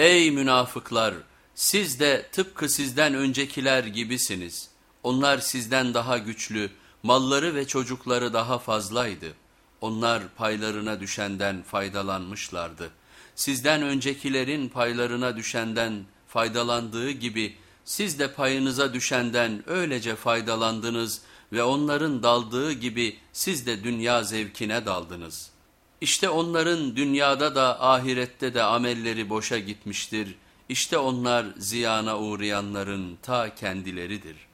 Ey münafıklar! Siz de tıpkı sizden öncekiler gibisiniz. Onlar sizden daha güçlü, malları ve çocukları daha fazlaydı. Onlar paylarına düşenden faydalanmışlardı. Sizden öncekilerin paylarına düşenden faydalandığı gibi siz de payınıza düşenden öylece faydalandınız ve onların daldığı gibi siz de dünya zevkine daldınız. İşte onların dünyada da ahirette de amelleri boşa gitmiştir. İşte onlar ziyana uğrayanların ta kendileridir.''